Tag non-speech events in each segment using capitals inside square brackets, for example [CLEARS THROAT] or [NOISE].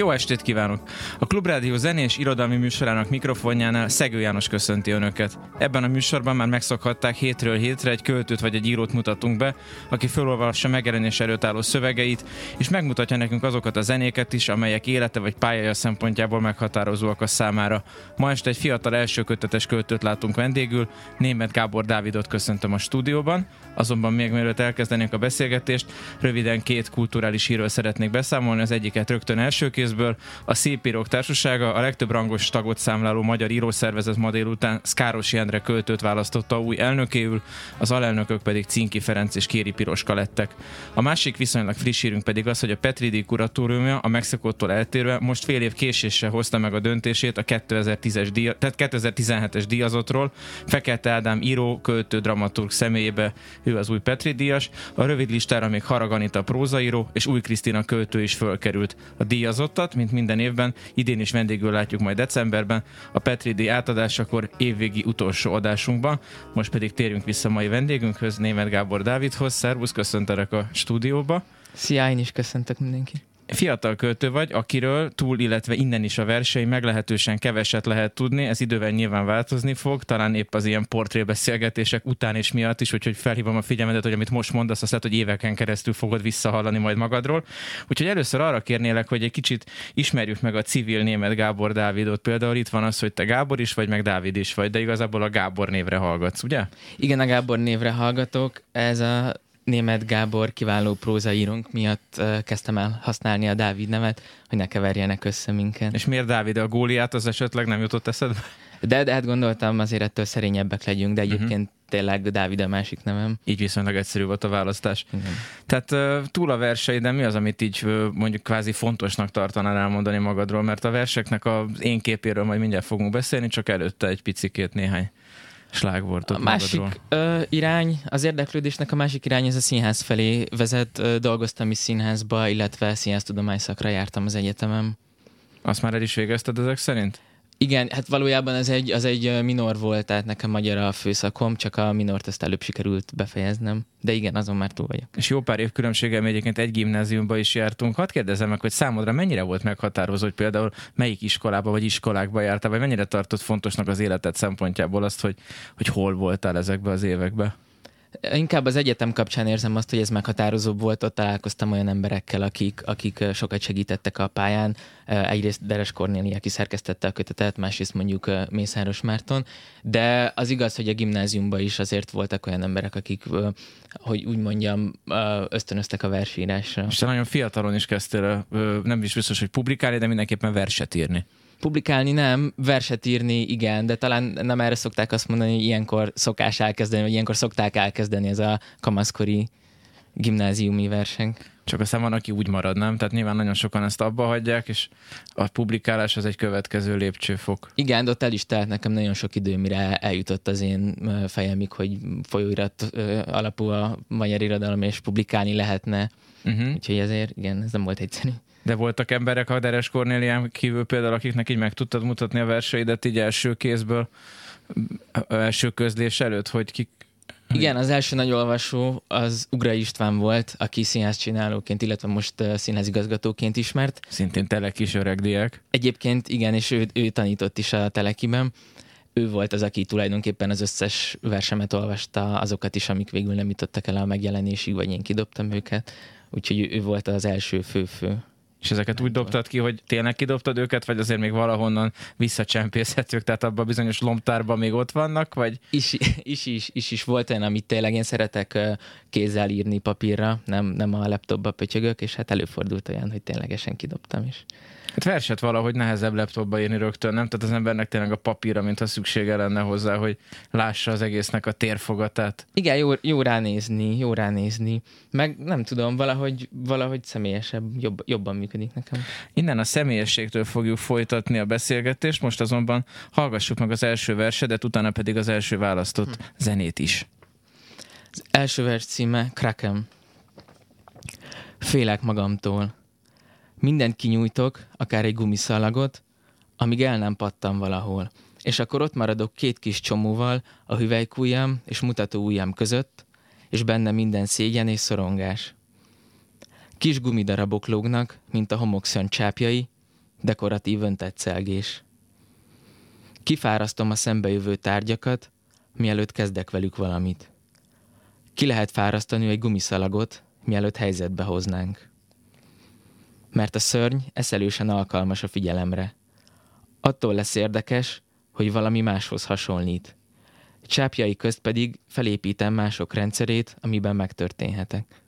Jó estét kívánok! A Klubrádió zenés irodalmi műsorának mikrofonjánál Szegő János köszönti Önöket. Ebben a műsorban már megszokhatták hétről hétre egy költőt vagy egy írót mutatunk be, aki felolvassa megjelenés előtt álló szövegeit, és megmutatja nekünk azokat a zenéket is, amelyek élete vagy pályája szempontjából meghatározóak a számára. Ma este egy fiatal elsőkötetes költőt látunk vendégül, német Gábor Dávidot köszöntöm a stúdióban, azonban még mielőtt elkezdenénk a beszélgetést, röviden két kulturális hírről szeretnék beszámolni, az egyiket rögtön első kézből. A Szépírók Társasága a legtöbb rangos tagot számláló magyar írószervezet ma délután Szkárosi Endre költőt választotta új elnökéül, az alelnökök pedig Cinki Ferenc és Kéri Piroska lettek. A másik viszonylag friss hírünk pedig az, hogy a Petridi kuratóriumja a Mexikótól eltérve most fél év késéssel hozta meg a döntését a 2010-es díja, tehát 2017-es díjazottról. Fekete Ádám író, költő, dramaturg személyébe, ő az új Petri díjas. A rövid listára még Haraganita prózaíró és új Krisztina költő is fölkerült. A díjazott díjazottat, mint minden évben. Idén is vendégül látjuk majd decemberben, a Petri díj átadásakor évvégi utolsó adásunkban. Most pedig térjünk vissza mai vendégünkhöz, Német Gábor Dávidhoz. Szervusz, köszöntelek a stúdióba. Szia, én is köszöntök mindenkit fiatal költő vagy, akiről túl, illetve innen is a verseny meglehetősen keveset lehet tudni, ez idővel nyilván változni fog, talán épp az ilyen portrébeszélgetések után és miatt is, úgyhogy felhívom a figyelmedet, hogy amit most mondasz, azt lehet, hogy éveken keresztül fogod visszahallani majd magadról. Úgyhogy először arra kérnélek, hogy egy kicsit ismerjük meg a civil német Gábor Dávidot. Például itt van az, hogy te Gábor is vagy, meg Dávid is vagy, de igazából a Gábor névre hallgatsz, ugye? Igen, a Gábor névre hallgatok. Ez a német Gábor kiváló prózaírónk miatt kezdtem el használni a Dávid nevet, hogy ne keverjenek össze minket. És miért Dávid? A góliát az esetleg nem jutott eszedbe? De, de hát gondoltam azért ettől szerényebbek legyünk, de egyébként uh-huh. tényleg Dávid a másik nevem. Így viszonylag egyszerű volt a választás. Igen. Tehát túl a versei, de mi az, amit így mondjuk kvázi fontosnak tartanál elmondani magadról? Mert a verseknek az én képéről majd mindjárt fogunk beszélni, csak előtte egy picikét néhány slágvortot A másik ö, irány, az érdeklődésnek a másik irány, ez a színház felé vezet. Ö, dolgoztam is színházba, illetve színháztudományszakra jártam az egyetemem. Azt már el is végezted ezek szerint? Igen, hát valójában ez egy, az egy minor volt, tehát nekem magyar a főszakom, csak a minort ezt előbb sikerült befejeznem. De igen, azon már túl vagyok. És jó pár év különbséggel egyébként egy gimnáziumba is jártunk. Hadd kérdezem meg, hogy számodra mennyire volt meghatározó, hogy például melyik iskolába vagy iskolákba jártál, vagy mennyire tartott fontosnak az életed szempontjából azt, hogy, hogy hol voltál ezekbe az évekbe? Inkább az egyetem kapcsán érzem azt, hogy ez meghatározóbb volt, ott találkoztam olyan emberekkel, akik, akik sokat segítettek a pályán. Egyrészt Deres Kornéli, aki szerkesztette a kötetet, másrészt mondjuk Mészáros Márton, de az igaz, hogy a gimnáziumban is azért voltak olyan emberek, akik, hogy úgy mondjam, ösztönöztek a versírásra. És te nagyon fiatalon is kezdtél, nem is biztos, hogy publikálni, de mindenképpen verset írni. Publikálni nem, verset írni igen, de talán nem erre szokták azt mondani, hogy ilyenkor szokás elkezdeni, vagy ilyenkor szokták elkezdeni ez a kamaszkori gimnáziumi verseny. Csak aztán van, aki úgy marad, nem? Tehát nyilván nagyon sokan ezt abba hagyják, és a publikálás az egy következő lépcsőfok. Igen, de ott el is telt nekem nagyon sok idő, mire eljutott az én fejemig, hogy folyóirat alapú a magyar irodalom, és publikálni lehetne. Uh-huh. Úgyhogy ezért, igen, ez nem volt egyszerű. De voltak emberek a Deres Kornélián kívül például, akiknek így meg tudtad mutatni a verseidet így első kézből, első közlés előtt, hogy kik, igen, az első nagy olvasó az Ugra István volt, aki színház csinálóként, illetve most színházigazgatóként ismert. Szintén telekis öregdiák. Egyébként igen, és ő, ő tanított is a telekiben. Ő volt az, aki tulajdonképpen az összes versemet olvasta, azokat is, amik végül nem jutottak el a megjelenésig, vagy én kidobtam őket. Úgyhogy ő volt az első fő-fő és ezeket úgy dobtad ki, hogy tényleg kidobtad őket, vagy azért még valahonnan visszacsempészhetők, tehát abban bizonyos lomtárban még ott vannak, vagy? Is, is, is, is, is volt olyan, amit tényleg én szeretek kézzel írni papírra, nem, nem a laptopba pötyögök, és hát előfordult olyan, hogy ténylegesen kidobtam is. Hát verset valahogy nehezebb laptopba írni rögtön, nem? Tehát az embernek tényleg a papírra, mintha szüksége lenne hozzá, hogy lássa az egésznek a térfogatát. Igen, jó, jó ránézni, jó ránézni. Meg nem tudom, valahogy, valahogy személyesebb, jobb, jobban működik nekem. Innen a személyességtől fogjuk folytatni a beszélgetést, most azonban hallgassuk meg az első versedet, utána pedig az első választott hm. zenét is. Az első vers címe Kraken. Félek magamtól. Mindent kinyújtok, akár egy gumiszalagot, amíg el nem pattam valahol. És akkor ott maradok két kis csomóval a hüvelykújjam és mutató ujjam között, és benne minden szégyen és szorongás. Kis gumidarabok lógnak, mint a homokszön csápjai, dekoratív szelgés. Kifárasztom a szembejövő tárgyakat, mielőtt kezdek velük valamit. Ki lehet fárasztani egy gumiszalagot, mielőtt helyzetbe hoznánk. Mert a szörny eszelősen alkalmas a figyelemre. Attól lesz érdekes, hogy valami máshoz hasonlít. Csápjai közt pedig felépítem mások rendszerét, amiben megtörténhetek.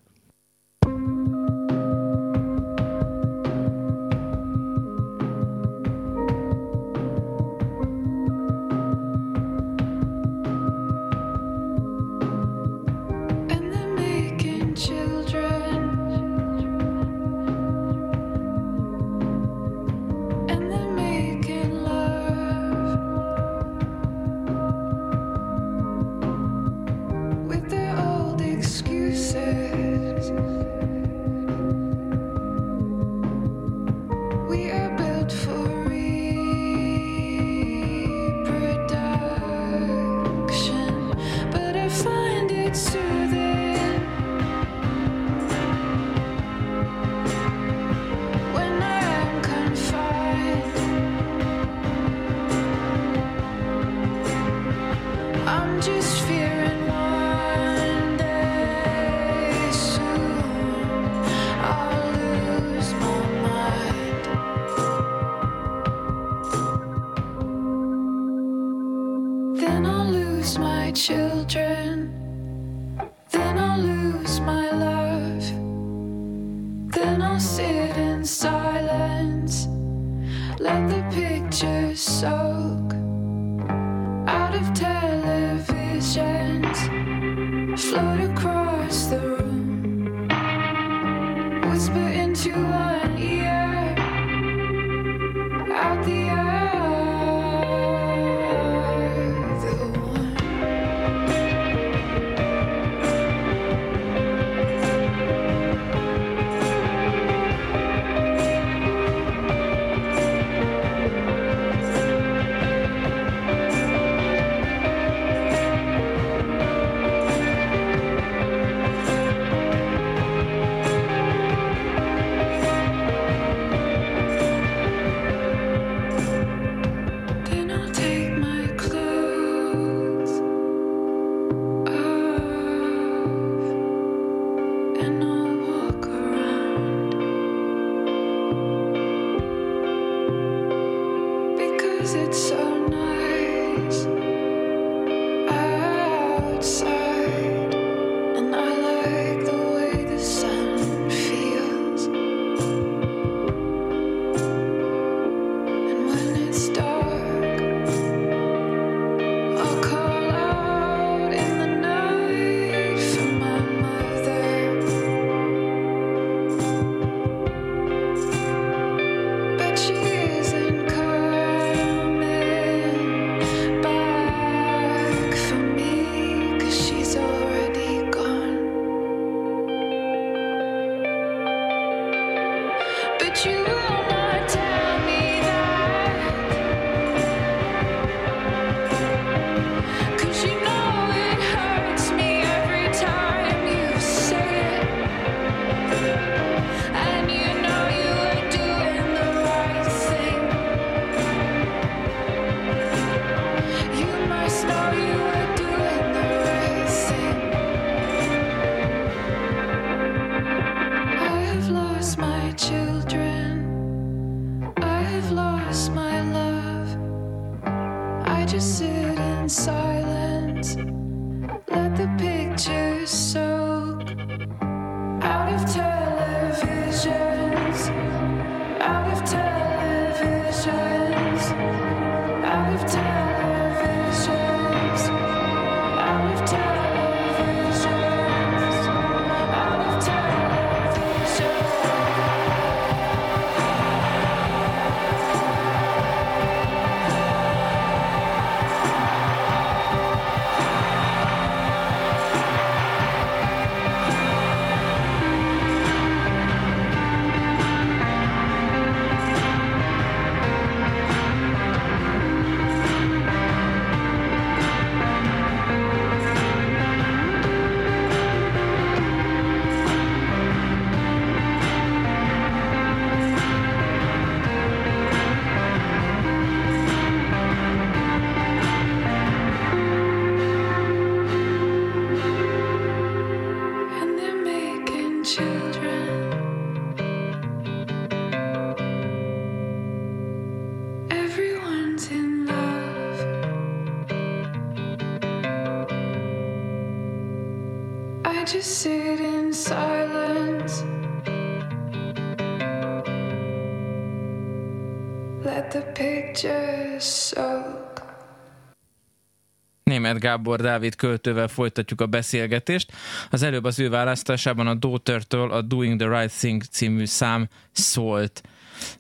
Német Gábor Dávid költővel folytatjuk a beszélgetést. Az előbb az ő választásában a Daughter-től a Doing the Right Thing című szám szólt.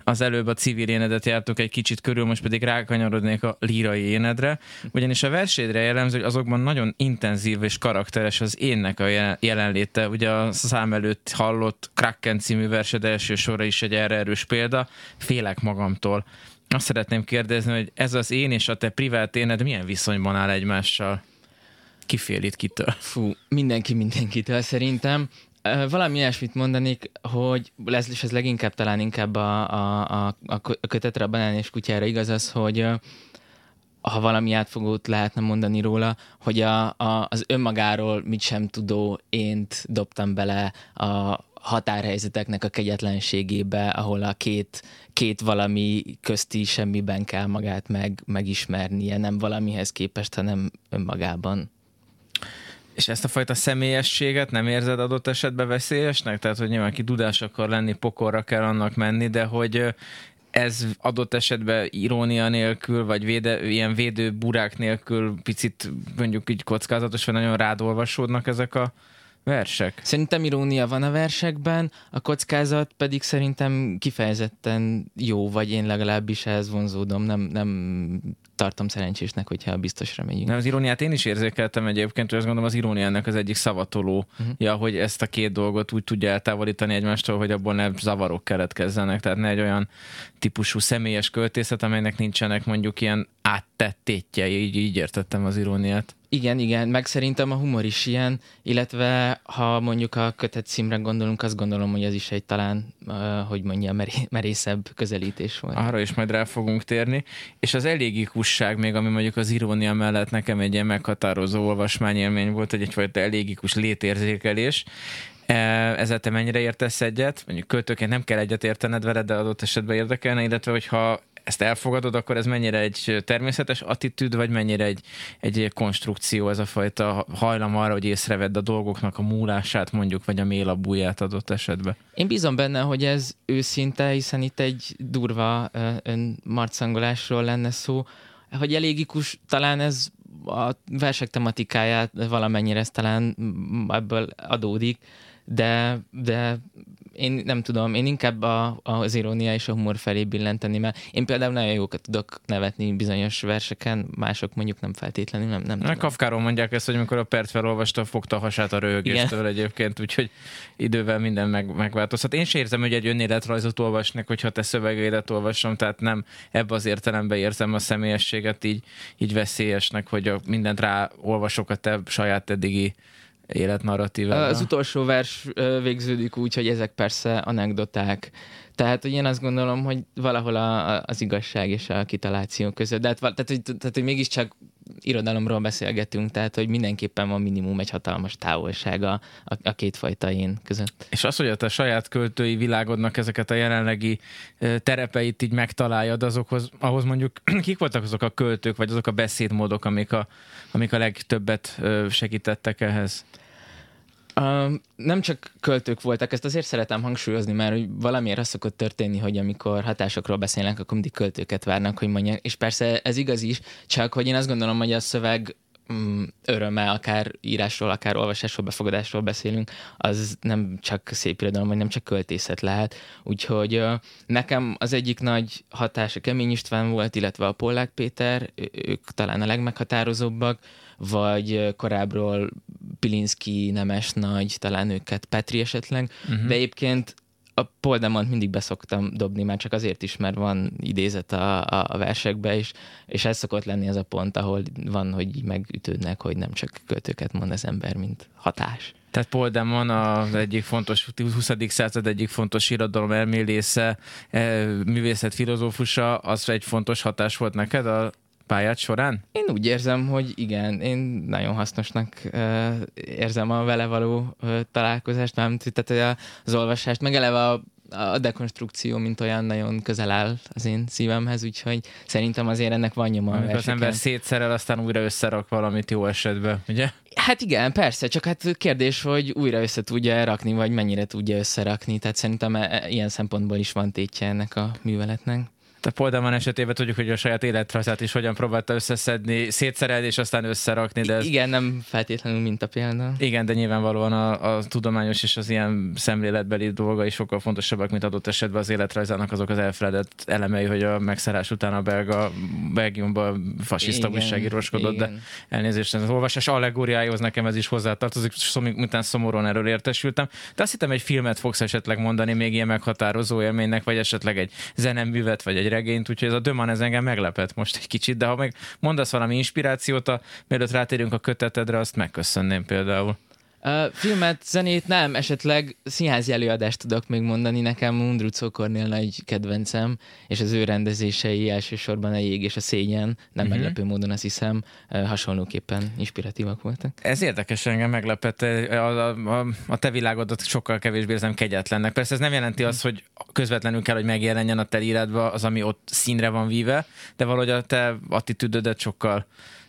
Az előbb a civil énedet jártuk egy kicsit körül, most pedig rákanyarodnék a lírai énedre, ugyanis a versédre jellemző, hogy azokban nagyon intenzív és karakteres az énnek a jelenléte. Ugye a szám előtt hallott Kraken című versed első sora is egy erre erős példa. Félek magamtól. Azt szeretném kérdezni, hogy ez az én és a te privát éned milyen viszonyban áll egymással? Ki fél itt kitől? Fú, mindenki mindenkitől szerintem. Valami ilyesmit mondanék, hogy ez, és ez leginkább talán inkább a, a, a, a kötetre, a banán és kutyára igaz az, hogy ha valami átfogót lehetne mondani róla, hogy a, a, az önmagáról mit sem tudó ént dobtam bele a határhelyzeteknek a kegyetlenségébe, ahol a két, két valami közti semmiben kell magát meg, megismernie, nem valamihez képest, hanem önmagában. És ezt a fajta személyességet nem érzed adott esetben veszélyesnek? Tehát, hogy nyilván ki dudás akar lenni, pokorra kell annak menni, de hogy ez adott esetben irónia nélkül, vagy véde, ilyen védő burák nélkül picit mondjuk így kockázatos, vagy nagyon rád olvasódnak ezek a versek? Szerintem irónia van a versekben, a kockázat pedig szerintem kifejezetten jó, vagy én legalábbis ehhez vonzódom, nem, nem tartom szerencsésnek, hogyha biztosra megyünk. Nem, az iróniát én is érzékeltem egyébként, hogy azt gondolom az iróniának az egyik szavatolója, uh-huh. hogy ezt a két dolgot úgy tudja eltávolítani egymástól, hogy abból ne zavarok keletkezzenek. Tehát ne egy olyan típusú személyes költészet, amelynek nincsenek mondjuk ilyen áttettétjei, így, így értettem az iróniát. Igen, igen, meg szerintem a humor is ilyen, illetve ha mondjuk a kötet címre gondolunk, azt gondolom, hogy ez is egy talán, hogy mondja, meré- merészebb közelítés volt. Arra is majd rá fogunk térni. És az elégikusság még, ami mondjuk az irónia mellett nekem egy ilyen meghatározó olvasmányélmény volt, hogy egyfajta elégikus létérzékelés. E, ezzel te mennyire értesz egyet? Mondjuk költőként nem kell egyet értened veled, de adott esetben érdekelne, illetve hogyha ezt elfogadod, akkor ez mennyire egy természetes attitűd, vagy mennyire egy, egy konstrukció, ez a fajta hajlam arra, hogy észrevedd a dolgoknak a múlását mondjuk, vagy a mélabúját adott esetben? Én bízom benne, hogy ez őszinte, hiszen itt egy durva marcangolásról lenne szó, hogy elégikus, talán ez a versek tematikáját valamennyire ez talán ebből adódik, de, de én nem tudom, én inkább a, az irónia és a humor felé billenteni, mert én például nagyon jókat tudok nevetni bizonyos verseken, mások mondjuk nem feltétlenül, nem, nem tudom. Kafkáról mondják ezt, hogy amikor a Pert felolvasta, fogta a hasát a röhögéstől Igen. egyébként, úgyhogy idővel minden meg, megváltozhat. Én sem érzem, hogy egy önéletrajzot olvasnak, hogyha te szövegeidet olvasom, tehát nem ebbe az értelemben érzem a személyességet így, így veszélyesnek, hogy a, mindent ráolvasok a te saját eddigi életnarratívában. Az utolsó vers végződik úgy, hogy ezek persze anekdoták. Tehát, hogy én azt gondolom, hogy valahol a, a, az igazság és a kitaláció között. De hát, tehát, hogy, tehát, hogy mégiscsak irodalomról beszélgetünk, tehát, hogy mindenképpen van minimum egy hatalmas távolság a, a, a kétfajta én között. És az, hogy a te saját költői világodnak ezeket a jelenlegi terepeit így megtaláljad, azokhoz, ahhoz mondjuk [CLEARS THROAT] kik voltak azok a költők, vagy azok a beszédmódok, amik a, amik a legtöbbet segítettek ehhez? Nem csak költők voltak, ezt azért szeretem hangsúlyozni, mert hogy valamiért az szokott történni, hogy amikor hatásokról beszélnek, akkor mindig költőket várnak, hogy mondják, és persze ez igaz is, csak hogy én azt gondolom, hogy a szöveg um, örömmel, akár írásról, akár olvasásról, befogadásról beszélünk, az nem csak szép irodalom, vagy nem csak költészet lehet. Úgyhogy nekem az egyik nagy hatás a Kemény István volt, illetve a Pollák Péter, ők talán a legmeghatározóbbak, vagy korábbról Pilinszki, Nemes Nagy, talán őket, Petri esetleg, uh-huh. de egyébként a Poldemont mindig beszoktam dobni, már csak azért is, mert van idézet a, a, a versekbe, és, és ez szokott lenni az a pont, ahol van, hogy megütődnek, hogy nem csak költőket mond az ember, mint hatás. Tehát Paul Demon az egyik fontos, 20. század egyik fontos irodalom elmélésze, e, művészet filozófusa, az egy fontos hatás volt neked a pályát során? Én úgy érzem, hogy igen, én nagyon hasznosnak érzem a vele való találkozást, nem, tehát az olvasást, meg eleve a a dekonstrukció, mint olyan nagyon közel áll az én szívemhez, úgyhogy szerintem azért ennek van nyoma. Amikor az ember szétszerel, aztán újra összerak valamit jó esetben, ugye? Hát igen, persze, csak hát kérdés, hogy újra össze tudja rakni, vagy mennyire tudja összerakni, tehát szerintem e- e- ilyen szempontból is van tétje ennek a műveletnek. A Polderman esetében tudjuk, hogy a saját életrajzát is hogyan próbálta összeszedni, szétszerelni és aztán összerakni. De ez... Igen, nem feltétlenül mint a példa. Igen, de nyilvánvalóan a, a tudományos és az ilyen szemléletbeli dolga is sokkal fontosabbak, mint adott esetben az életrajzának azok az elfeledett elemei, hogy a megszállás után a belga, Belgiumban fasiszta újságíróskodott, de elnézést, az olvasás allegóriájához nekem ez is hozzátartozik, miután szomorúan erről értesültem. De azt hittem, egy filmet fogsz esetleg mondani még ilyen meghatározó élménynek, vagy esetleg egy zeneművet, vagy egy regényt, úgyhogy ez a Döman ez engem meglepett most egy kicsit, de ha meg mondasz valami inspirációt, a, mielőtt rátérünk a kötetedre, azt megköszönném például. Uh, filmet, zenét nem, esetleg színházi előadást tudok még mondani. Nekem Undrucó Kornél nagy kedvencem, és az ő rendezései elsősorban a jég és a szégyen, nem uh-huh. meglepő módon azt hiszem, uh, hasonlóképpen inspiratívak voltak. Ez érdekes, engem meglepett. A, a, a te világodat sokkal kevésbé érzem kegyetlennek. Persze ez nem jelenti azt, hogy közvetlenül kell, hogy megjelenjen a te az, ami ott színre van víve, de valahogy a te attitűdödet sokkal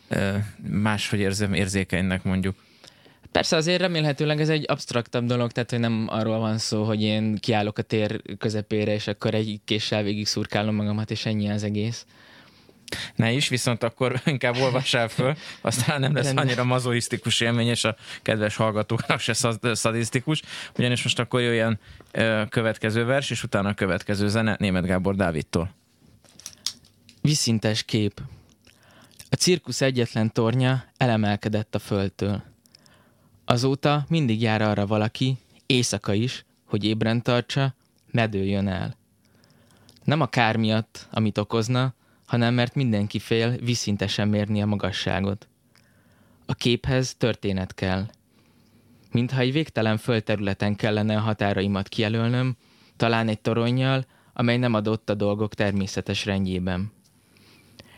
uh, máshogy érzem érzékenynek mondjuk. Persze azért remélhetőleg ez egy absztraktabb dolog, tehát hogy nem arról van szó, hogy én kiállok a tér közepére, és akkor egy késsel végig szurkálom magamat, és ennyi az egész. Ne is, viszont akkor [LAUGHS] inkább olvassál föl, aztán nem lesz annyira mazoisztikus élmény, és a kedves hallgatóknak se szadisztikus, ugyanis most akkor jöjjön következő vers, és utána a következő zene német Gábor Dávidtól. Viszintes kép. A cirkusz egyetlen tornya elemelkedett a földtől. Azóta mindig jár arra valaki, éjszaka is, hogy ébren tartsa, medőjön el. Nem a kár miatt, amit okozna, hanem mert mindenki fél viszintesen mérni a magasságot. A képhez történet kell. Mintha egy végtelen földterületen kellene a határaimat kijelölnöm, talán egy toronnyal, amely nem adott a dolgok természetes rendjében.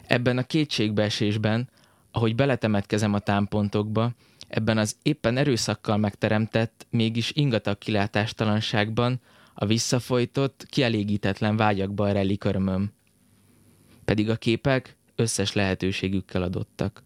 Ebben a kétségbeesésben, ahogy beletemetkezem a támpontokba, Ebben az éppen erőszakkal megteremtett, mégis ingatag kilátástalanságban a visszafolytott, kielégítetlen vágyakban rejlik örömöm. Pedig a képek összes lehetőségükkel adottak.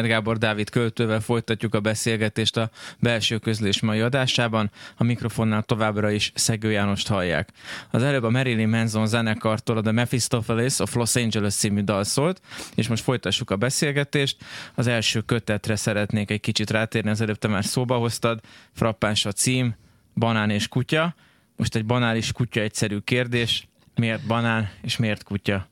Német Gábor Dávid költővel folytatjuk a beszélgetést a belső közlés mai adásában. A mikrofonnál továbbra is Szegő Jánost hallják. Az előbb a Marilyn Manson zenekartól a The Mephistopheles of Los Angeles című dal szólt, és most folytassuk a beszélgetést. Az első kötetre szeretnék egy kicsit rátérni, az előbb te már szóba hoztad. Frappáns a cím, banán és kutya. Most egy banális kutya egyszerű kérdés. Miért banán és miért kutya?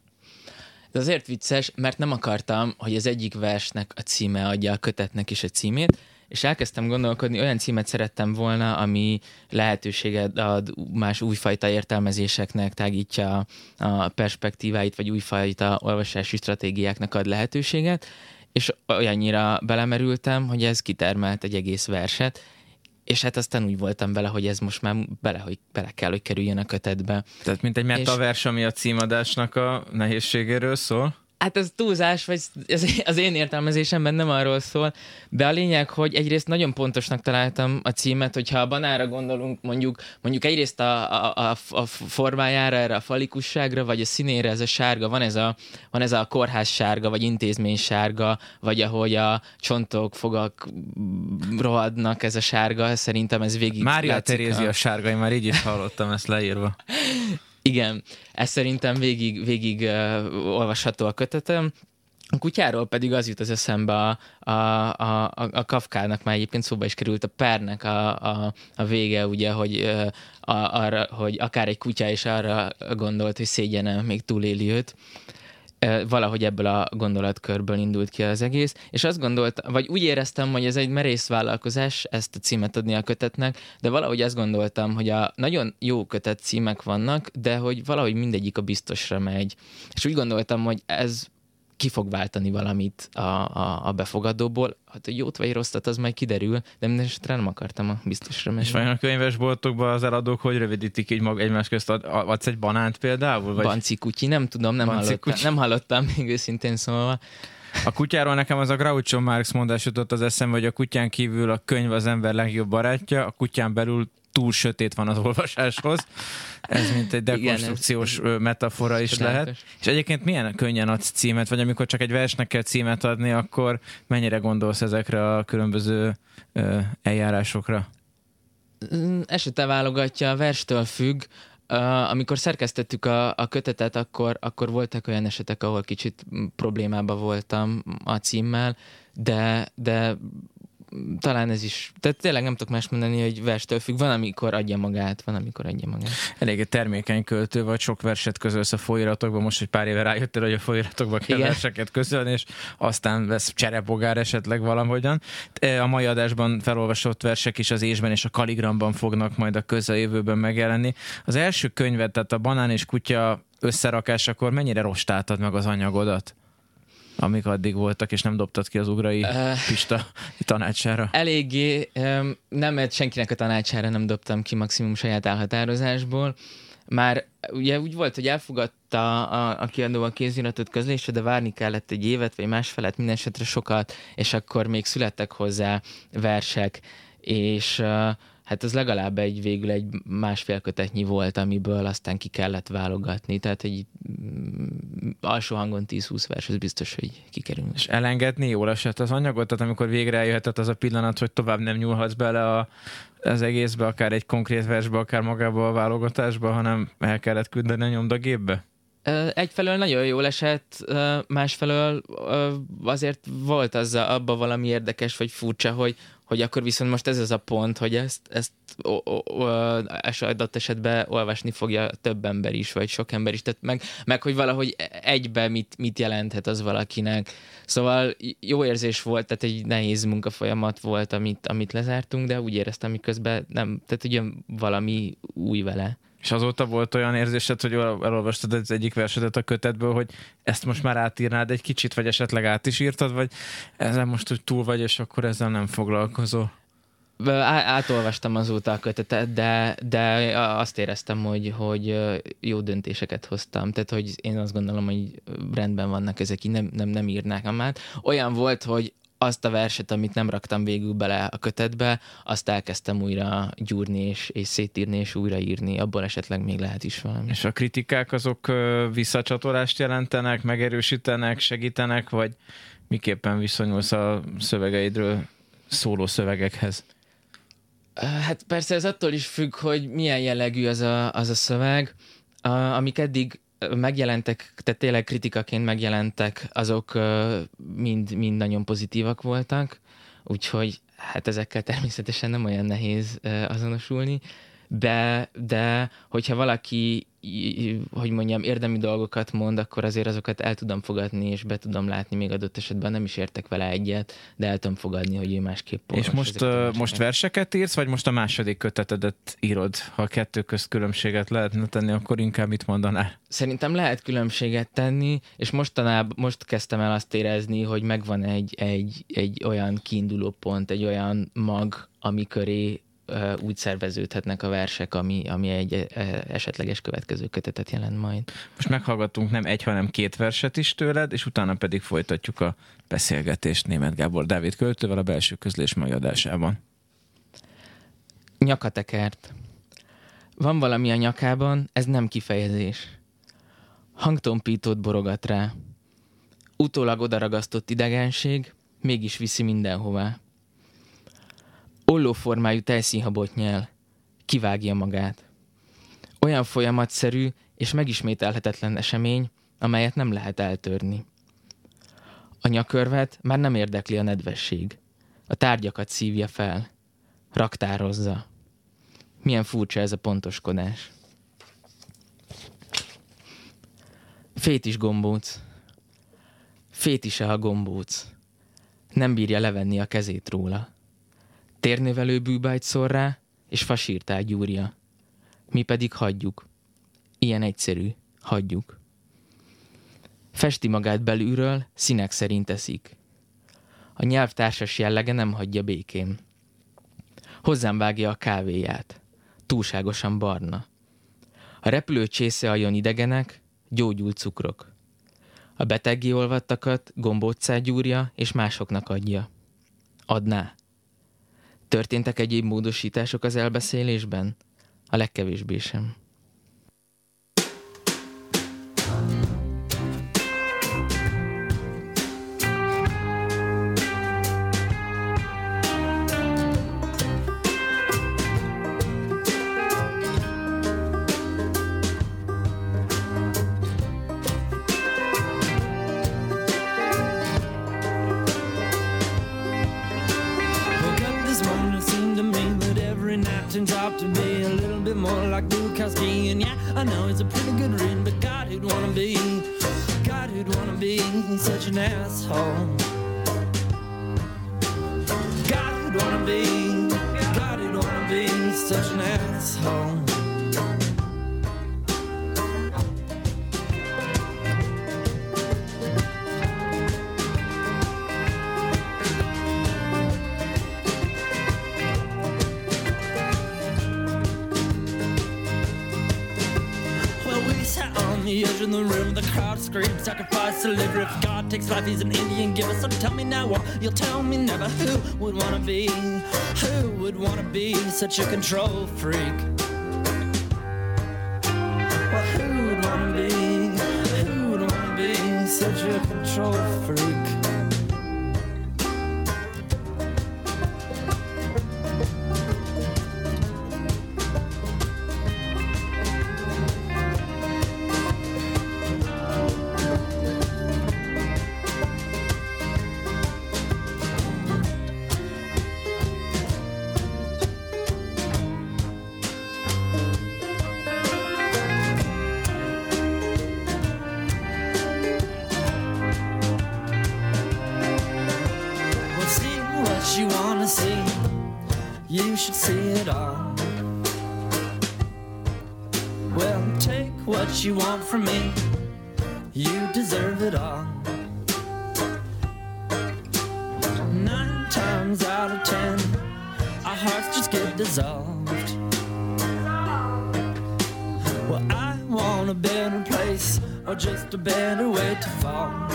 Ez azért vicces, mert nem akartam, hogy az egyik versnek a címe adja a kötetnek is a címét, és elkezdtem gondolkodni, olyan címet szerettem volna, ami lehetőséget ad más újfajta értelmezéseknek, tágítja a perspektíváit, vagy újfajta olvasási stratégiáknak ad lehetőséget, és olyannyira belemerültem, hogy ez kitermelt egy egész verset, és hát aztán úgy voltam vele, hogy ez most már bele, hogy bele kell, hogy kerüljön a kötetbe. Tehát mint egy metavers, ami a címadásnak a nehézségéről szól? Hát ez túlzás, vagy ez az én értelmezésemben nem arról szól, de a lényeg, hogy egyrészt nagyon pontosnak találtam a címet, hogyha a banára gondolunk, mondjuk, mondjuk egyrészt a, a, a, a formájára, erre a falikusságra, vagy a színére, ez a sárga, van ez a, van ez a kórház sárga, vagy intézmény sárga, vagy ahogy a csontok, fogak rohadnak, ez a sárga, szerintem ez végig Mária Terézia a... sárga, én már így is hallottam ezt leírva. [LAUGHS] Igen, ez szerintem végig, végig uh, olvasható a kötetem. A kutyáról pedig az jut az eszembe a, a, a, a Kafkának már egyébként szóba is került a pernek a, a, a vége, ugye, hogy, a, arra, hogy akár egy kutya is arra gondolt, hogy szégyenem még túléli őt valahogy ebből a gondolatkörből indult ki az egész, és azt gondoltam, vagy úgy éreztem, hogy ez egy merész vállalkozás ezt a címet adni a kötetnek, de valahogy azt gondoltam, hogy a nagyon jó kötet címek vannak, de hogy valahogy mindegyik a biztosra megy. És úgy gondoltam, hogy ez ki fog váltani valamit a, a, a befogadóból. Hát, hogy jót vagy rosszat, az majd kiderül, de minden esetre nem akartam a biztosra menni. És vajon a könyvesboltokban az eladók hogy rövidítik így mag egymás közt? Ad, adsz egy banánt például? Vagy? Banci kutyi, nem tudom, nem hallottam, nem hallottam még őszintén szóval. A kutyáról nekem az a Groucho Marx mondás jutott az eszembe, hogy a kutyán kívül a könyv az ember legjobb barátja, a kutyán belül túl sötét van az olvasáshoz. Ez mint egy dekonstrukciós Igen, metafora is csodálatos. lehet. És egyébként milyen könnyen adsz címet, vagy amikor csak egy versnek kell címet adni, akkor mennyire gondolsz ezekre a különböző eljárásokra? Mm, esete válogatja, a verstől függ. Uh, amikor szerkesztettük a, a kötetet, akkor, akkor voltak olyan esetek, ahol kicsit problémába voltam a címmel, de, de talán ez is, tehát tényleg nem tudok más mondani, hogy verstől függ, van, amikor adja magát, van, amikor adja magát. Elég egy termékeny költő, vagy sok verset közölsz a folyóiratokban, most egy pár éve rájöttél, hogy a folyóiratokban kell Igen. verseket közölni, és aztán vesz cserepogár esetleg valahogyan. A mai adásban felolvasott versek is az ésben és a kaligramban fognak majd a közeljövőben megjelenni. Az első könyvet, tehát a Banán és Kutya összerakásakor mennyire rostáltad meg az anyagodat? Amik addig voltak, és nem dobtad ki az ugrai uh, Pista tanácsára? Eléggé, um, nem, mert senkinek a tanácsára nem dobtam ki maximum saját elhatározásból. Már ugye úgy volt, hogy elfogadta a, a kiadó a kéziratot közlésre, de várni kellett egy évet, vagy másfelet, minden esetre sokat, és akkor még születtek hozzá versek, és uh, hát az legalább egy végül egy másfél kötetnyi volt, amiből aztán ki kellett válogatni, tehát egy mm, alsó hangon 10-20 vers, az biztos, hogy kikerülünk. És elengedni jól esett az anyagot, tehát amikor végre eljöhetett az a pillanat, hogy tovább nem nyúlhatsz bele a, az egészbe, akár egy konkrét versbe, akár magába a válogatásba, hanem el kellett küldeni a nyomdagépbe? Egyfelől nagyon jól esett, másfelől azért volt az abba valami érdekes vagy furcsa, hogy, hogy akkor viszont most ez az a pont, hogy ezt, ezt o, o, adott esetben olvasni fogja több ember is, vagy sok ember is, tehát meg, meg hogy valahogy egybe mit, mit jelenthet az valakinek. Szóval jó érzés volt, tehát egy nehéz munkafolyamat volt, amit, amit lezártunk, de úgy éreztem, hogy közben nem, tehát ugye valami új vele. És azóta volt olyan érzésed, hogy elolvastad az egyik versetet a kötetből, hogy ezt most már átírnád egy kicsit, vagy esetleg át is írtad, vagy ezzel most úgy túl vagy, és akkor ezzel nem foglalkozol? Átolvastam azóta a kötetet, de, de azt éreztem, hogy, hogy jó döntéseket hoztam. Tehát, hogy én azt gondolom, hogy rendben vannak ezek, így nem, nem, nem írnák át. Olyan volt, hogy azt a verset, amit nem raktam végül bele a kötetbe, azt elkezdtem újra gyúrni és, és szétírni és újraírni. Abból esetleg még lehet is valami. És a kritikák azok visszacsatolást jelentenek, megerősítenek, segítenek, vagy miképpen viszonyulsz a szövegeidről szóló szövegekhez? Hát persze ez attól is függ, hogy milyen jellegű az a, az a szöveg. A, amik eddig megjelentek, tehát tényleg kritikaként megjelentek, azok mind, mind nagyon pozitívak voltak, úgyhogy hát ezekkel természetesen nem olyan nehéz azonosulni de, de hogyha valaki, hogy mondjam, érdemi dolgokat mond, akkor azért azokat el tudom fogadni, és be tudom látni, még adott esetben nem is értek vele egyet, de el tudom fogadni, hogy ő másképp És most, uh, most verseket írsz, vagy most a második kötetedet írod? Ha a kettő közt különbséget lehetne tenni, akkor inkább mit mondanál? Szerintem lehet különbséget tenni, és mostanában most kezdtem el azt érezni, hogy megvan egy, egy, egy olyan kiinduló pont, egy olyan mag, ami köré úgy szerveződhetnek a versek, ami, ami egy esetleges következő kötetet jelent majd. Most meghallgattunk nem egy, hanem két verset is tőled, és utána pedig folytatjuk a beszélgetést német Gábor Dávid költővel a belső közlés mai adásában. Nyakatekert. Van valami a nyakában, ez nem kifejezés. Hangtompítót borogat rá. Utólag odaragasztott idegenség, mégis viszi mindenhová Ollóformájú tejszínhabot nyel. Kivágja magát. Olyan folyamatszerű és megismételhetetlen esemény, amelyet nem lehet eltörni. A nyakörvet már nem érdekli a nedvesség. A tárgyakat szívja fel. Raktározza. Milyen furcsa ez a pontoskodás. Fétis gombóc. Fétise a gombóc. Nem bírja levenni a kezét róla. Térnövelő bűbájt szor rá, és fasírtál gyúrja. Mi pedig hagyjuk. Ilyen egyszerű. Hagyjuk. Festi magát belülről, színek szerint eszik. A nyelv társas jellege nem hagyja békén. Hozzám vágja a kávéját. Túlságosan barna. A repülő csésze ajon idegenek, gyógyult cukrok. A betegi olvattakat gombóccá gyúrja és másoknak adja. Adná. Történtek egyéb módosítások az elbeszélésben? A legkevésbé sem. an asshole. God wanna be, God would wanna be such an asshole. the edge of the room, the crowd screams, sacrifice to takes five, he's an Indian giver. So tell me now what you'll tell me never. Who would wanna be? Who would wanna be such a control freak? Well, who would wanna be? Who would wanna be such a control freak? what you want from me. You deserve it all. Nine times out of ten, our hearts just get dissolved. Well, I want a better place, or just a better way to fall.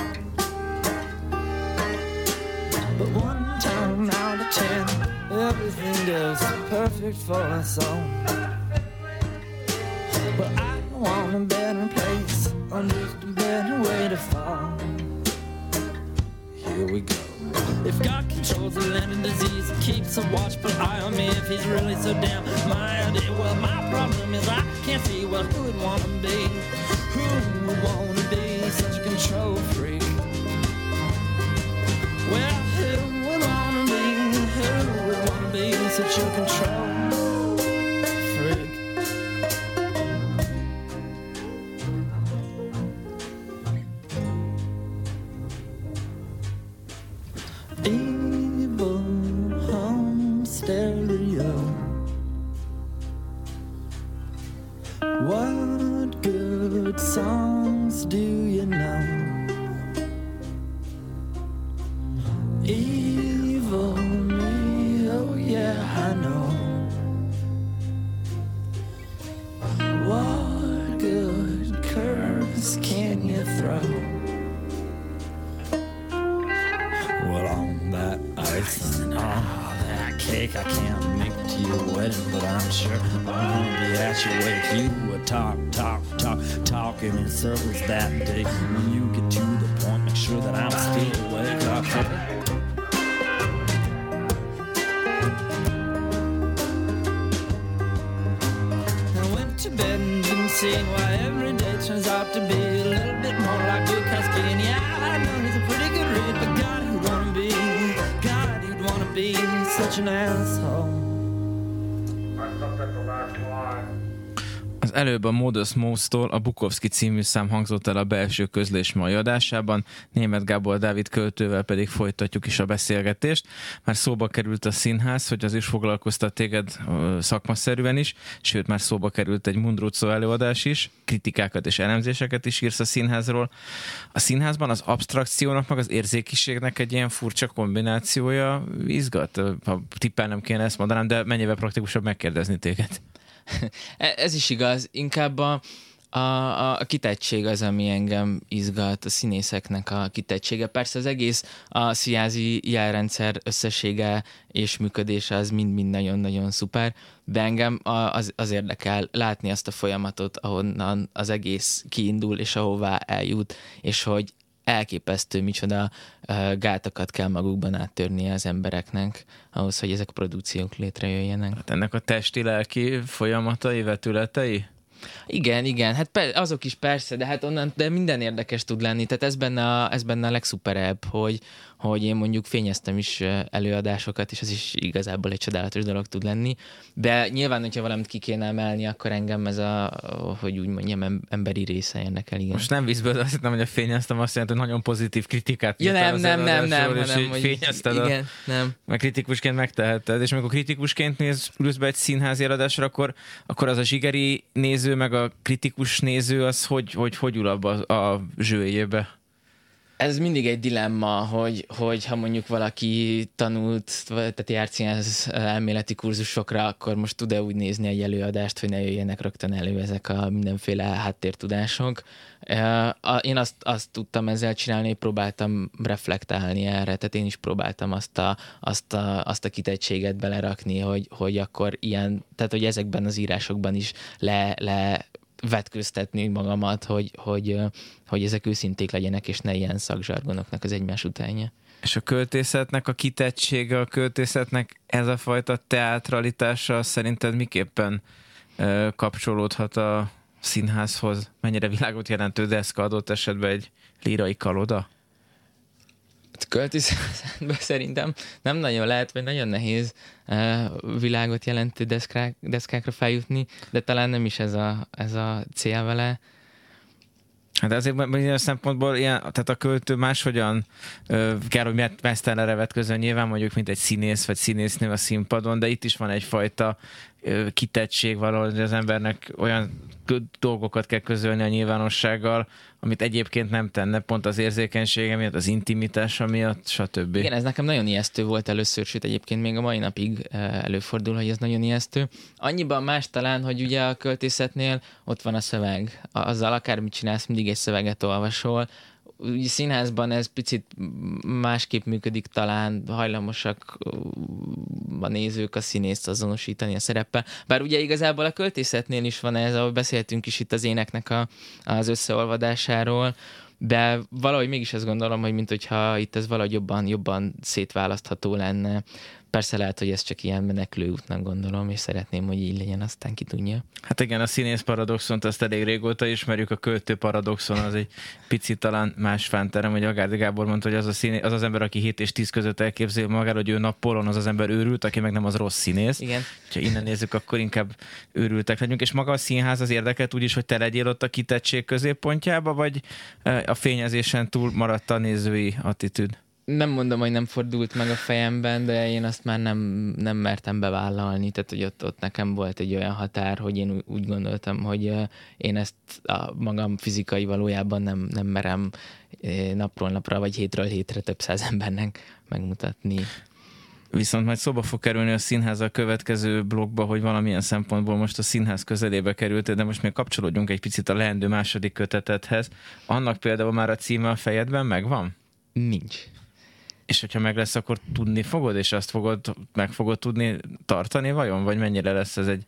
But one time out of ten, everything goes perfect for us all. Evil me, oh yeah, I know. What good curves can you throw? Well, on that ice and all that cake, I can't make to your wedding, but I'm sure gonna be at your wake. You would talk, talk, talk, talking in circles that day. When you előbb a Modus Mouse-tól a Bukowski című szám hangzott el a belső közlés mai adásában, német Gábor Dávid költővel pedig folytatjuk is a beszélgetést. Már szóba került a színház, hogy az is foglalkoztat téged szakmaszerűen is, sőt már szóba került egy Mundrucó előadás is, kritikákat és elemzéseket is írsz a színházról. A színházban az abstrakciónak meg az érzékiségnek egy ilyen furcsa kombinációja izgat. Ha tippelnem kéne ezt mondanám, de mennyivel praktikusabb megkérdezni téged. [LAUGHS] E- Ez is igaz, inkább a, a, a, kitettség az, ami engem izgat, a színészeknek a kitettsége. Persze az egész a színházi jelrendszer összessége és működése az mind-mind nagyon-nagyon szuper, de engem az, az érdekel látni azt a folyamatot, ahonnan az egész kiindul, és ahová eljut, és hogy elképesztő micsoda gátakat kell magukban áttörnie az embereknek ahhoz, hogy ezek a produkciók létrejöjjenek. Hát ennek a testi-lelki folyamatai, vetületei? Igen, igen, hát per, azok is persze, de hát onnan, de minden érdekes tud lenni, tehát ez benne a, ez benne a legszuperebb, hogy, hogy én mondjuk fényeztem is előadásokat, és ez is igazából egy csodálatos dolog tud lenni, de nyilván, hogyha valamit ki kéne emelni, akkor engem ez a, hogy úgy mondjam, em- emberi része érdekel, igen. Most nem vízből, azt hittem, hogy a fényeztem azt jelenti, hogy nagyon pozitív kritikát ja, nem, nem, nem, nem, és hanem, hogy fényezted a, igen, nem. meg kritikusként megtehetted, és amikor kritikusként néz, ülsz be egy színházi előadásra, akkor, akkor az a zsigeri néző, meg a kritikus néző, az hogy, hogy, hogy ül abba a, a zsőjébe? Ez mindig egy dilemma, hogy, hogy ha mondjuk valaki tanult, tehát járt színház elméleti kurzusokra, akkor most tud-e úgy nézni egy előadást, hogy ne jöjjenek rögtön elő ezek a mindenféle háttértudások. Én azt, azt tudtam ezzel csinálni, hogy próbáltam reflektálni erre, tehát én is próbáltam azt a, azt a, azt a kitettséget belerakni, hogy, hogy akkor ilyen, tehát hogy ezekben az írásokban is le, le vetköztetni magamat, hogy, hogy, hogy ezek őszinték legyenek, és ne ilyen szakzsargonoknak az egymás utánja. És a költészetnek a kitettsége, a költészetnek ez a fajta teatralitása szerinted miképpen ö, kapcsolódhat a színházhoz? Mennyire világot jelentő deszka adott esetben egy lírai kaloda? Költészetben szerintem nem nagyon lehet, vagy nagyon nehéz eh, világot jelentő deszkrák, deszkákra feljutni, de talán nem is ez a, ez a cél vele. Hát ezért bizonyos szempontból ilyen, tehát a költő máshogyan ö, kell, hogy mesztelenre vetközön nyilván mondjuk, mint egy színész vagy színésznő a színpadon, de itt is van egyfajta kitettség valahogy, hogy az embernek olyan dolgokat kell közölni a nyilvánossággal, amit egyébként nem tenne, pont az érzékenysége miatt, az intimitása miatt, stb. Igen, ez nekem nagyon ijesztő volt először, sőt egyébként még a mai napig előfordul, hogy ez nagyon ijesztő. Annyiban más talán, hogy ugye a költészetnél ott van a szöveg. Azzal akármit csinálsz, mindig egy szöveget olvasol, Ugye színházban ez picit másképp működik talán, hajlamosak a nézők a színészt azonosítani a szereppel. Bár ugye igazából a költészetnél is van ez, ahol beszéltünk is itt az éneknek a, az összeolvadásáról, de valahogy mégis azt gondolom, hogy mint hogyha itt ez valahogy jobban, jobban szétválasztható lenne. Persze lehet, hogy ez csak ilyen menekülő útnak gondolom, és szeretném, hogy így legyen, aztán ki tudja. Hát igen, a színész paradoxont azt elég régóta ismerjük, a költő paradoxon az egy picit talán más fánterem, hogy Agárdi Gábor mondta, hogy az, a színé, az az ember, aki 7 és 10 között elképzel magára, hogy ő nappolon, az az ember őrült, aki meg nem az rossz színész. Igen. Ha innen nézzük, akkor inkább őrültek legyünk. És maga a színház az érdekelt úgy is, hogy te legyél ott a kitettség középpontjába, vagy eh, a fényezésen túl maradt a nézői attitűd? Nem mondom, hogy nem fordult meg a fejemben, de én azt már nem, nem mertem bevállalni, tehát hogy ott, ott nekem volt egy olyan határ, hogy én úgy gondoltam, hogy én ezt a magam fizikai valójában nem, nem merem napról napra, vagy hétről hétre több száz embernek megmutatni. Viszont majd szóba fog kerülni a színház a következő blogba, hogy valamilyen szempontból most a színház közelébe került, de most még kapcsolódjunk egy picit a leendő második kötetethez. Annak például már a címe a fejedben megvan? Nincs. És hogyha meg lesz, akkor tudni fogod, és azt fogod, meg fogod tudni tartani vajon? Vagy mennyire lesz ez egy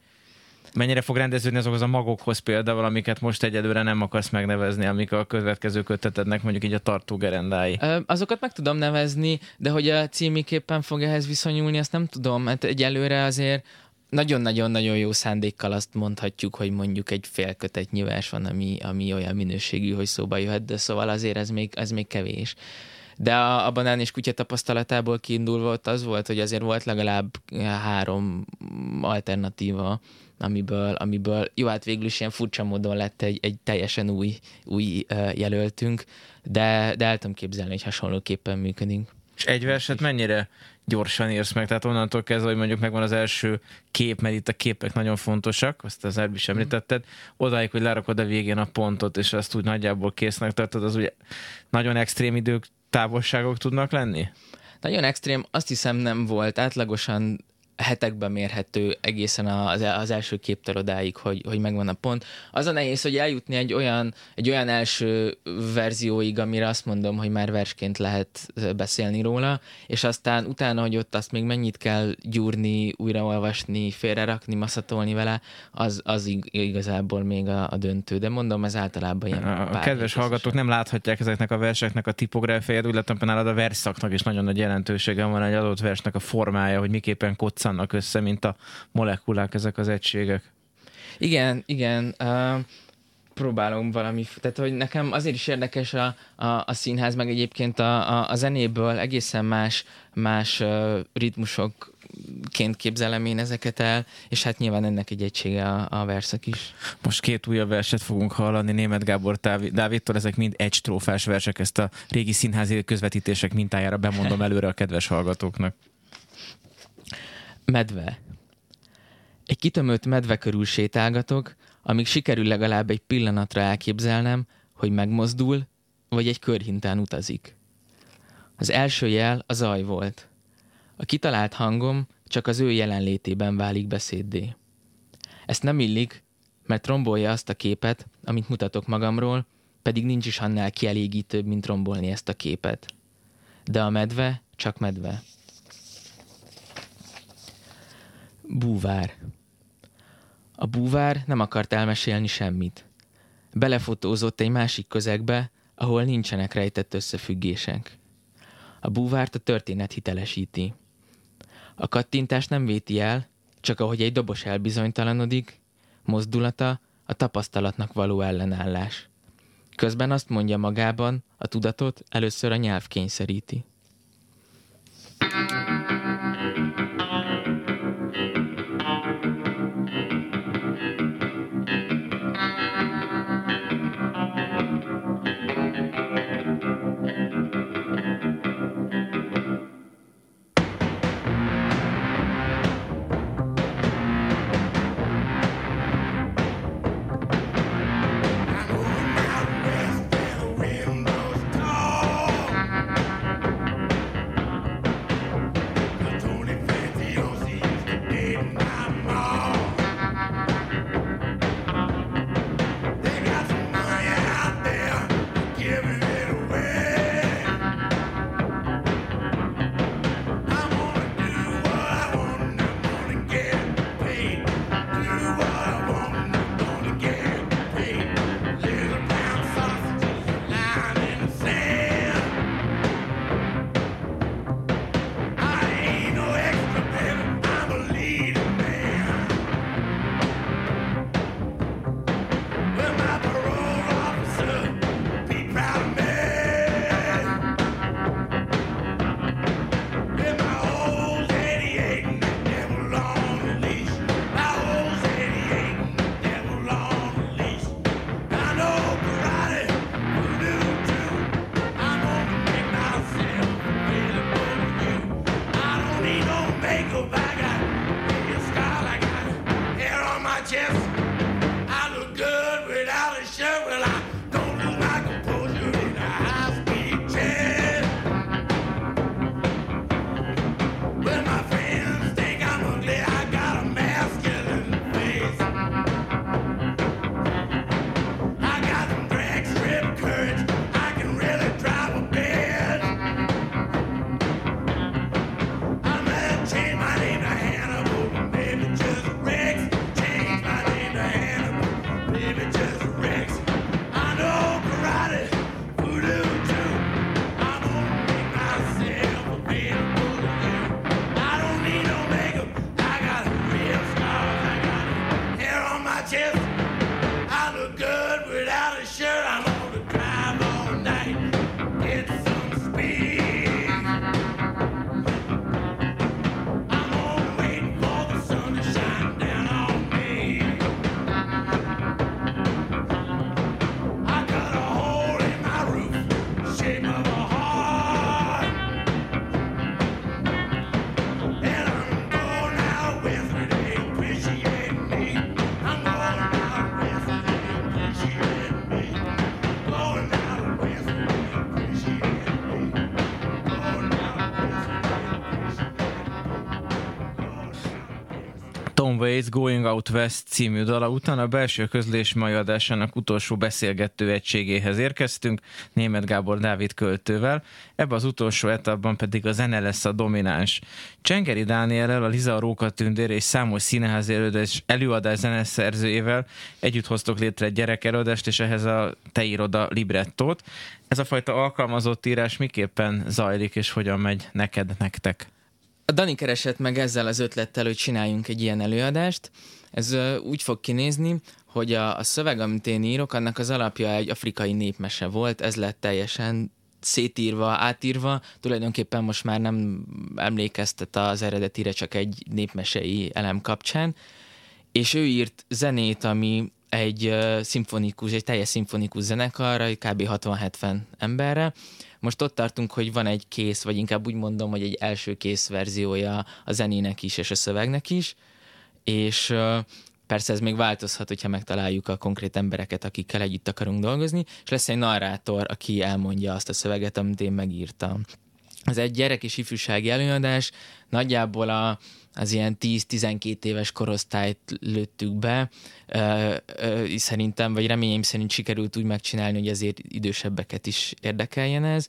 mennyire fog rendeződni azokhoz a magokhoz például, amiket most egyelőre nem akarsz megnevezni, amik a következő kötetednek mondjuk így a tartógerendái? Azokat meg tudom nevezni, de hogy a címiképpen fog ehhez viszonyulni, azt nem tudom. Hát egyelőre azért nagyon-nagyon-nagyon jó szándékkal azt mondhatjuk, hogy mondjuk egy félkötetnyi vers van, ami, ami olyan minőségű, hogy szóba jöhet, de szóval azért ez még, ez még kevés. De a, a banán és kutya tapasztalatából kiindulva ott az volt, hogy azért volt legalább három alternatíva, amiből, amiből jó, hát végül is ilyen furcsa módon lett egy, egy teljesen új, új jelöltünk, de, de el tudom képzelni, hogy hasonlóképpen működünk. És egy verset mennyire gyorsan írsz meg? Tehát onnantól kezdve, hogy mondjuk megvan az első kép, mert itt a képek nagyon fontosak, azt az előbb is említetted, odáig, hogy lerakod a végén a pontot, és azt úgy nagyjából késznek tartod, az ugye nagyon extrém idők távolságok tudnak lenni? Nagyon extrém, azt hiszem nem volt. Átlagosan hetekben mérhető egészen az, az első képtől odáig, hogy, hogy megvan a pont. Az a nehéz, hogy eljutni egy olyan, egy olyan első verzióig, amire azt mondom, hogy már versként lehet beszélni róla, és aztán utána, hogy ott azt még mennyit kell gyúrni, újraolvasni, félrerakni, maszatolni vele, az, az igazából még a, a döntő. De mondom, ez általában ilyen. A, kedves hallgatók nem láthatják ezeknek a verseknek a tipográfiáját, úgy látom, nálad a versszaknak is nagyon nagy jelentősége van egy adott versnek a formája, hogy miképpen kocz koccannak össze, mint a molekulák, ezek az egységek. Igen, igen. Uh, próbálom valami, tehát hogy nekem azért is érdekes a, a, a színház, meg egyébként a, a, a zenéből egészen más, más uh, ritmusok ként képzelem én ezeket el, és hát nyilván ennek egy egysége a, a verszak is. Most két újabb verset fogunk hallani Német Gábor Dávidtól, ezek mind egy strófás versek, ezt a régi színházi közvetítések mintájára bemondom előre a kedves hallgatóknak. Medve. Egy kitömött medve körül sétálgatok, amíg sikerül legalább egy pillanatra elképzelnem, hogy megmozdul, vagy egy körhintán utazik. Az első jel a zaj volt. A kitalált hangom csak az ő jelenlétében válik beszéddé. Ezt nem illik, mert rombolja azt a képet, amit mutatok magamról, pedig nincs is annál kielégítőbb, mint rombolni ezt a képet. De a medve csak medve. Búvár. A búvár nem akart elmesélni semmit. Belefotózott egy másik közegbe, ahol nincsenek rejtett összefüggések. A búvárt a történet hitelesíti. A kattintás nem véti el, csak ahogy egy dobos elbizonytalanodik, mozdulata a tapasztalatnak való ellenállás. Közben azt mondja magában, a tudatot először a nyelv kényszeríti. Tom Waits Going Out West című dala után a belső közlés mai adásának utolsó beszélgető egységéhez érkeztünk, német Gábor Dávid költővel. Ebben az utolsó etapban pedig a zene lesz a domináns. Csengeri Dániellel, a Liza Róka Tündér és számos színház előadás, előadás zeneszerzőjével együtt hoztok létre egy gyerekelőadást, és ehhez a te írod a librettót. Ez a fajta alkalmazott írás miképpen zajlik, és hogyan megy neked, nektek? A Dani keresett meg ezzel az ötlettel, hogy csináljunk egy ilyen előadást. Ez úgy fog kinézni, hogy a, a szöveg, amit én írok, annak az alapja egy afrikai népmese volt, ez lett teljesen szétírva, átírva, tulajdonképpen most már nem emlékeztet az eredetire csak egy népmesei elem kapcsán, és ő írt zenét, ami egy szimfonikus, egy teljes szimfonikus zenekarra, kb. 60-70 emberre, most ott tartunk, hogy van egy kész, vagy inkább úgy mondom, hogy egy első kész verziója a zenének is, és a szövegnek is, és persze ez még változhat, hogyha megtaláljuk a konkrét embereket, akikkel együtt akarunk dolgozni, és lesz egy narrátor, aki elmondja azt a szöveget, amit én megírtam. Ez egy gyerek és ifjúsági előadás, nagyjából a, az ilyen 10-12 éves korosztályt lőttük be. Szerintem, vagy reményeim szerint sikerült úgy megcsinálni, hogy ezért idősebbeket is érdekeljen ez,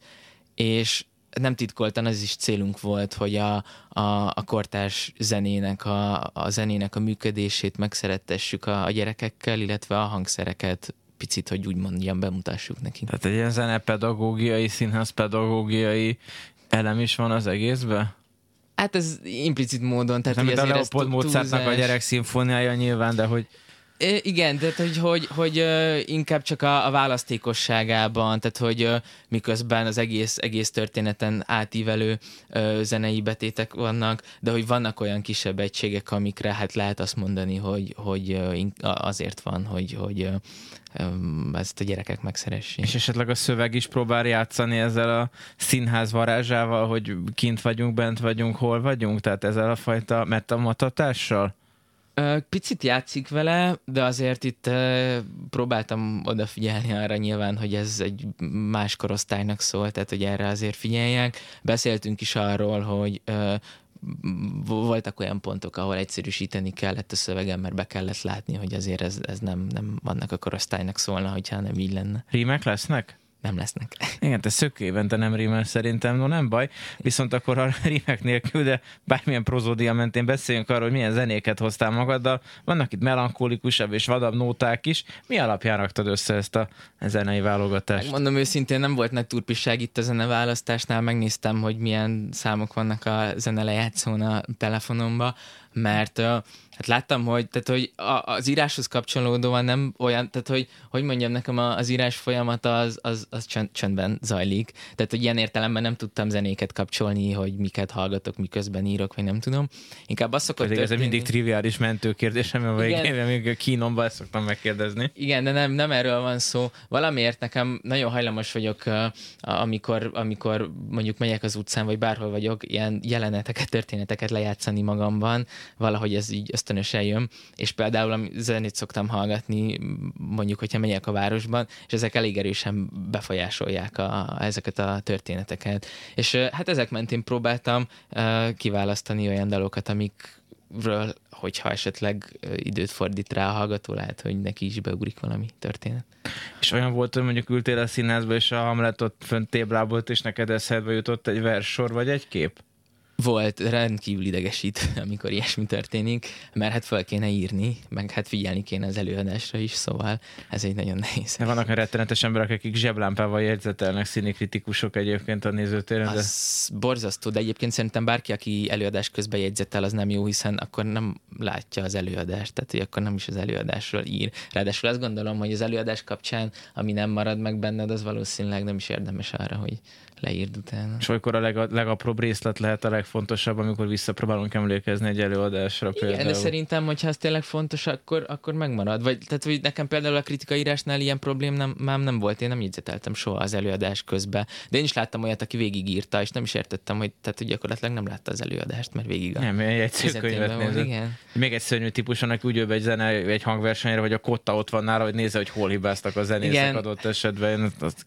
és nem titkoltan az is célunk volt, hogy a, a, a kortárs zenének a, a zenének a működését megszerettessük a, a gyerekekkel, illetve a hangszereket picit, hogy úgy mondjam, bemutassuk nekik. Tehát egy ilyen zenepedagógiai, színházpedagógiai elem is van az egészben? Hát ez implicit módon. Tehát, nem, a Leopold Mozartnak a gyerek szimfóniája nyilván, de hogy igen, tehát hogy, hogy, hogy inkább csak a, a választékosságában, tehát hogy miközben az egész, egész történeten átívelő zenei betétek vannak, de hogy vannak olyan kisebb egységek, amikre hát lehet azt mondani, hogy, hogy azért van, hogy, hogy ezt a gyerekek megszeressék. És esetleg a szöveg is próbál játszani ezzel a színház varázsával, hogy kint vagyunk, bent vagyunk, hol vagyunk, tehát ezzel a fajta metamatatással? Picit játszik vele, de azért itt próbáltam odafigyelni arra nyilván, hogy ez egy más korosztálynak szól, tehát hogy erre azért figyeljenek. Beszéltünk is arról, hogy voltak olyan pontok, ahol egyszerűsíteni kellett a szövegem, mert be kellett látni, hogy azért ez, ez nem, nem annak a korosztálynak szólna, hogyha nem így lenne. Rímek lesznek? Nem lesznek. Igen, te szök évente nem rímel szerintem, no nem baj. Viszont akkor a rímek nélkül, de bármilyen prozódia mentén beszéljünk arról, hogy milyen zenéket hoztál magaddal. Vannak itt melankolikusabb és vadabb nóták is. Mi alapján raktad össze ezt a zenei válogatást? Mondom őszintén, nem volt nagy turpisság itt a zeneválasztásnál. Megnéztem, hogy milyen számok vannak a zenelejátszón a telefonomba, mert Hát láttam, hogy, tehát, hogy az íráshoz kapcsolódóan nem olyan, tehát hogy, hogy mondjam, nekem az írás folyamata az, az, az csönd, csöndben zajlik. Tehát, hogy ilyen értelemben nem tudtam zenéket kapcsolni, hogy miket hallgatok, miközben írok, vagy nem tudom. Inkább az szokott Pedig történni... ez mindig triviális mentőkérdésem, mert végén még kínomba ezt szoktam megkérdezni. Igen, de nem, nem erről van szó. Valamiért nekem nagyon hajlamos vagyok, amikor, amikor mondjuk megyek az utcán, vagy bárhol vagyok, ilyen jeleneteket, történeteket lejátszani magamban. Valahogy ez így ösztönösen jön, és például a zenét szoktam hallgatni, mondjuk, hogyha megyek a városban, és ezek elég erősen befolyásolják a, ezeket a történeteket. És hát ezek mentén próbáltam kiválasztani olyan dalokat, amikről, hogyha esetleg időt fordít rá a hallgató, lehet, hogy neki is beugrik valami történet. És olyan volt, hogy mondjuk ültél a színházba, és a Hamlet ott fönt téblábolt, és neked eszedbe jutott egy verssor vagy egy kép? Volt rendkívül idegesít, [LAUGHS] amikor ilyesmi történik, mert hát fel kéne írni, meg hát figyelni kéne az előadásra is, szóval ez egy nagyon nehéz. De vannak rettenetes emberek, akik zseblámpával jegyzetelnek, színikritikusok egyébként a nézőtéren. De... Az borzasztó, de egyébként szerintem bárki, aki előadás közben jegyzetel, az nem jó, hiszen akkor nem látja az előadást, tehát hogy akkor nem is az előadásról ír. Ráadásul azt gondolom, hogy az előadás kapcsán, ami nem marad meg benned, az valószínűleg nem is érdemes arra, hogy leírd utána. És olykor a leg, legapróbb részlet lehet a legfontosabb, amikor visszapróbálunk emlékezni egy előadásra például. Igen, de szerintem, hogyha ez tényleg fontos, akkor, akkor megmarad. Vagy, tehát, hogy nekem például a kritikaírásnál ilyen problém nem, már nem volt, én nem jegyzeteltem soha az előadás közben. De én is láttam olyat, aki végigírta, és nem is értettem, hogy, tehát, hogy gyakorlatilag nem látta az előadást, mert végig a Nem, könyvet nézett. Igen. Még egy szörnyű típus, annak úgy egy zene, egy hangversenyre, vagy a kotta ott van nála, hogy nézze, hogy hol hibáztak a zenészek Igen. adott esetben, én azt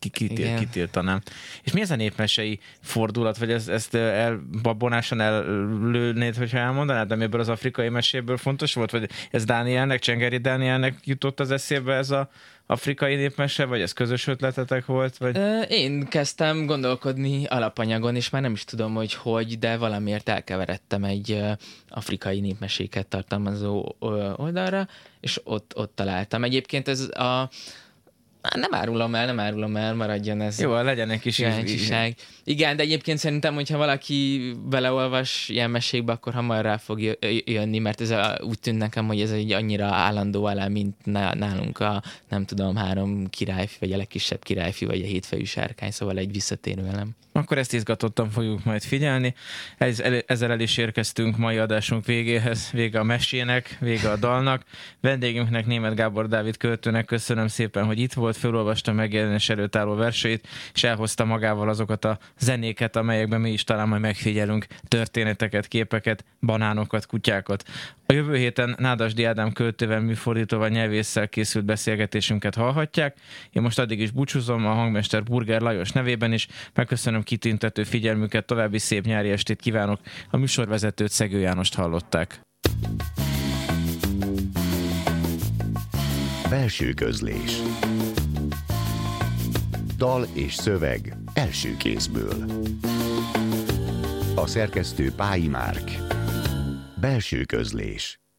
kitiltanám. És mi ez a népmesei fordulat, vagy ez, ezt elbabol vonáson ellőnéd, hogyha elmondanád, de ebből az afrikai meséből fontos volt, vagy ez Dánielnek, Csengeri Dánielnek jutott az eszébe ez a afrikai népmese, vagy ez közös ötletetek volt? Vagy? Én kezdtem gondolkodni alapanyagon, és már nem is tudom, hogy hogy, de valamiért elkeveredtem egy afrikai népmeséket tartalmazó oldalra, és ott, ott találtam. Egyébként ez a nem árulom el, nem árulom el, maradjon ez. Jó, legyen egy kis kíváncsiság. Igen, de egyébként szerintem, hogyha valaki beleolvas ilyen mesékbe, akkor hamar rá fog jönni, mert ez a, úgy tűnt nekem, hogy ez egy annyira állandó alá, mint nálunk a, nem tudom, három királyfi, vagy a legkisebb királyfi, vagy a hétfejű sárkány, szóval egy visszatérő elem. Akkor ezt izgatottan fogjuk majd figyelni. Ez, ezzel el is érkeztünk mai adásunk végéhez, vége a mesének, vége a dalnak. Vendégünknek német Gábor Dávid költőnek köszönöm szépen, hogy itt volt, felolvasta megjelenés előtt álló verseit, és elhozta magával azokat a zenéket, amelyekben mi is talán majd megfigyelünk történeteket, képeket, banánokat, kutyákat. A jövő héten Nádasdi Ádám költővel, műfordítóval, nyelvésszel készült beszélgetésünket hallhatják. Én most addig is búcsúzom a hangmester Burger Lajos nevében is. Megköszönöm kitüntető figyelmüket, további szép nyári estét kívánok. A műsorvezetőt Szegő Jánost hallották. Belső közlés Dal és szöveg első kézből A szerkesztő Pályi Márk Belső közlés